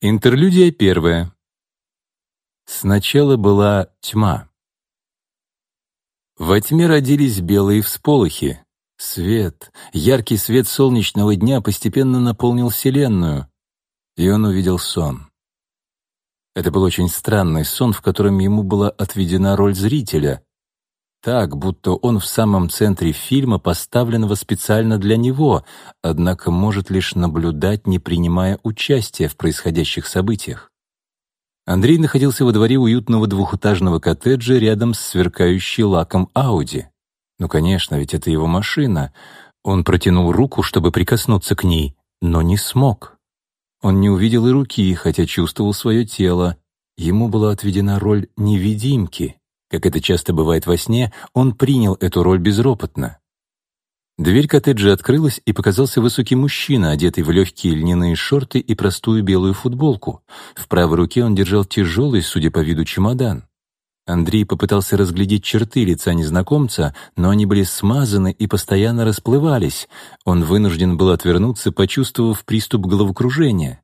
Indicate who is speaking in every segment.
Speaker 1: Интерлюдия первая. Сначала была тьма. Во тьме родились белые всполохи. Свет, яркий свет солнечного дня постепенно наполнил Вселенную, и он увидел сон. Это был очень странный сон, в котором ему была отведена роль зрителя. Так, будто он в самом центре фильма, поставленного специально для него, однако может лишь наблюдать, не принимая участия в происходящих событиях. Андрей находился во дворе уютного двухэтажного коттеджа рядом с сверкающей лаком Ауди. Ну, конечно, ведь это его машина. Он протянул руку, чтобы прикоснуться к ней, но не смог. Он не увидел и руки, хотя чувствовал свое тело. Ему была отведена роль невидимки. Как это часто бывает во сне, он принял эту роль безропотно. Дверь коттеджа открылась, и показался высокий мужчина, одетый в легкие льняные шорты и простую белую футболку. В правой руке он держал тяжелый, судя по виду, чемодан. Андрей попытался разглядеть черты лица незнакомца, но они были смазаны и постоянно расплывались. Он вынужден был отвернуться, почувствовав приступ головокружения.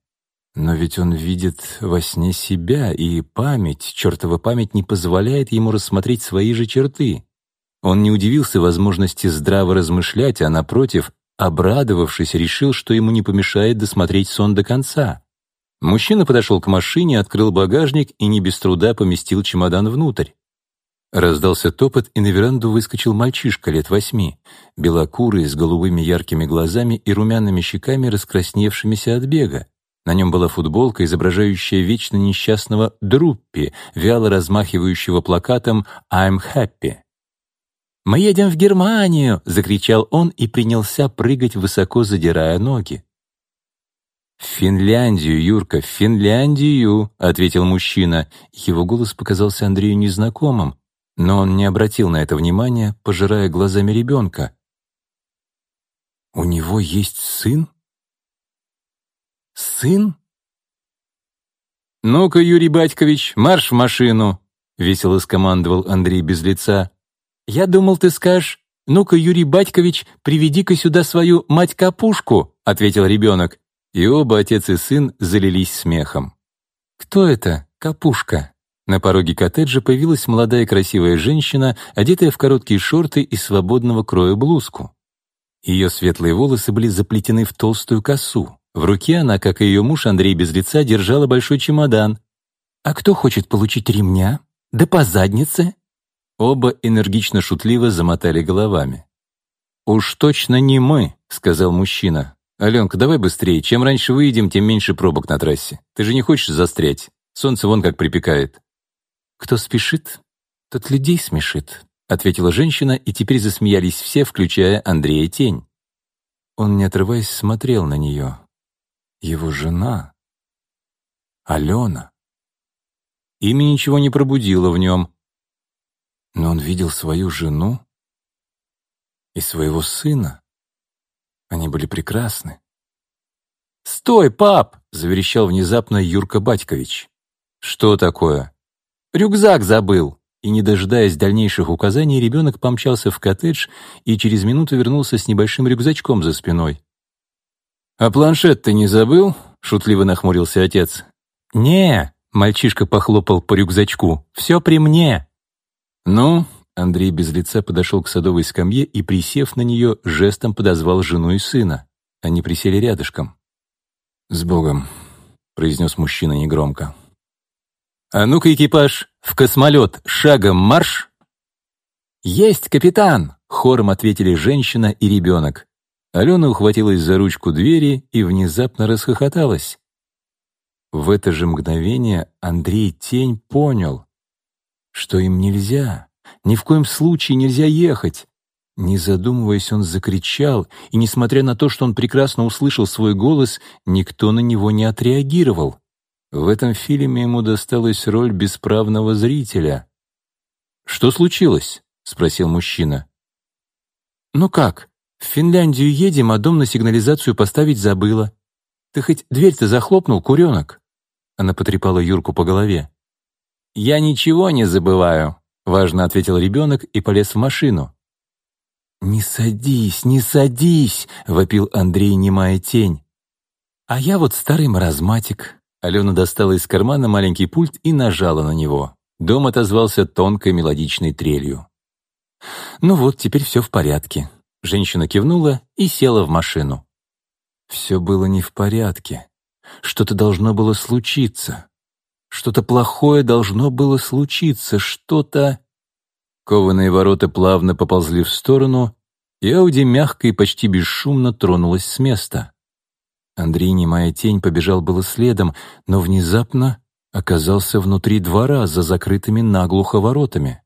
Speaker 1: Но ведь он видит во сне себя, и память, чертова память, не позволяет ему рассмотреть свои же черты. Он не удивился возможности здраво размышлять, а, напротив, обрадовавшись, решил, что ему не помешает досмотреть сон до конца. Мужчина подошел к машине, открыл багажник и не без труда поместил чемодан внутрь. Раздался топот, и на веранду выскочил мальчишка лет восьми, белокурый, с голубыми яркими глазами и румяными щеками, раскрасневшимися от бега. На нем была футболка, изображающая вечно несчастного Друппи, вяло размахивающего плакатом «I'm happy». «Мы едем в Германию!» — закричал он и принялся прыгать, высоко задирая ноги. «В Финляндию, Юрка, в Финляндию!» — ответил мужчина. Его голос показался Андрею незнакомым, но он не обратил на это внимания, пожирая глазами ребенка. «У него есть сын? Сын?» «Ну-ка, Юрий Батькович, марш в машину!» — весело скомандовал Андрей без лица. «Я думал, ты скажешь, ну-ка, Юрий Батькович, приведи-ка сюда свою мать-капушку», — ответил ребенок. И оба, отец и сын, залились смехом. «Кто это, капушка?» На пороге коттеджа появилась молодая красивая женщина, одетая в короткие шорты и свободного кроя блузку. Ее светлые волосы были заплетены в толстую косу. В руке она, как и ее муж Андрей без лица, держала большой чемодан. «А кто хочет получить ремня? Да по заднице!» Оба энергично-шутливо замотали головами. «Уж точно не мы», — сказал мужчина. «Аленка, давай быстрее. Чем раньше выйдем, тем меньше пробок на трассе. Ты же не хочешь застрять? Солнце вон как припекает». «Кто спешит, тот людей смешит», — ответила женщина, и теперь засмеялись все, включая Андрея Тень. Он, не отрываясь, смотрел на нее. Его жена. Алена. Имя ничего не пробудило в нем, но он видел свою жену и своего сына. Они были прекрасны. «Стой, пап!» — заверещал внезапно Юрка Батькович. «Что такое?» «Рюкзак забыл!» И, не дожидаясь дальнейших указаний, ребенок помчался в коттедж и через минуту вернулся с небольшим рюкзачком за спиной. «А планшет ты не забыл?» — шутливо нахмурился отец. «Не!» — мальчишка похлопал по рюкзачку. «Все при мне!» «Ну?» — Андрей без лица подошел к садовой скамье и, присев на нее, жестом подозвал жену и сына. Они присели рядышком. «С Богом», — произнес мужчина негромко. «А ну-ка, экипаж, в космолет, шагом марш!» «Есть, капитан!» — хором ответили женщина и ребенок. Алена ухватилась за ручку двери и внезапно расхохоталась. В это же мгновение Андрей Тень понял, что им нельзя, ни в коем случае нельзя ехать. Не задумываясь, он закричал, и, несмотря на то, что он прекрасно услышал свой голос, никто на него не отреагировал. В этом фильме ему досталась роль бесправного зрителя. «Что случилось?» — спросил мужчина. «Ну как? В Финляндию едем, а дом на сигнализацию поставить забыла. Ты хоть дверь-то захлопнул, куренок?» Она потрепала Юрку по голове. «Я ничего не забываю», — важно ответил ребенок и полез в машину. «Не садись, не садись!» — вопил Андрей, немая тень. «А я вот старый маразматик». Алена достала из кармана маленький пульт и нажала на него. Дом отозвался тонкой мелодичной трелью. «Ну вот, теперь все в порядке». Женщина кивнула и села в машину. Все было не в порядке. Что-то должно было случиться. Что-то плохое должно было случиться. Что-то... Кованые ворота плавно поползли в сторону, и Ауди мягко и почти бесшумно тронулась с места. Андрей, немая тень, побежал было следом, но внезапно оказался внутри двора за закрытыми наглухо воротами.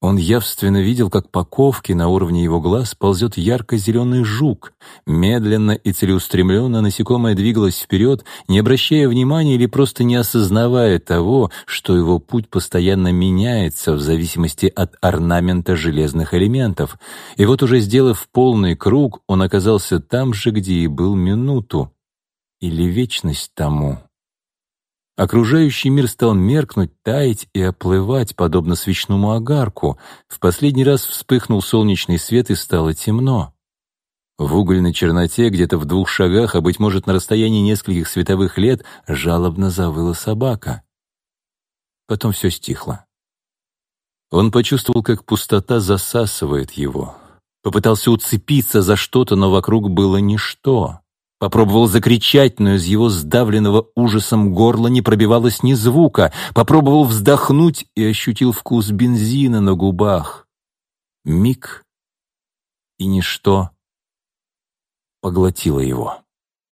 Speaker 1: Он явственно видел, как по ковке на уровне его глаз ползет ярко-зеленый жук. Медленно и целеустремленно насекомое двигалось вперед, не обращая внимания или просто не осознавая того, что его путь постоянно меняется в зависимости от орнамента железных элементов. И вот уже сделав полный круг, он оказался там же, где и был минуту. Или вечность тому. Окружающий мир стал меркнуть, таять и оплывать, подобно свечному огарку. В последний раз вспыхнул солнечный свет и стало темно. В угольной черноте, где-то в двух шагах, а, быть может, на расстоянии нескольких световых лет, жалобно завыла собака. Потом все стихло. Он почувствовал, как пустота засасывает его. Попытался уцепиться за что-то, но вокруг было ничто. Попробовал закричать, но из его сдавленного ужасом горла не пробивалось ни звука. Попробовал вздохнуть и ощутил вкус бензина на губах. Миг, и ничто поглотило его.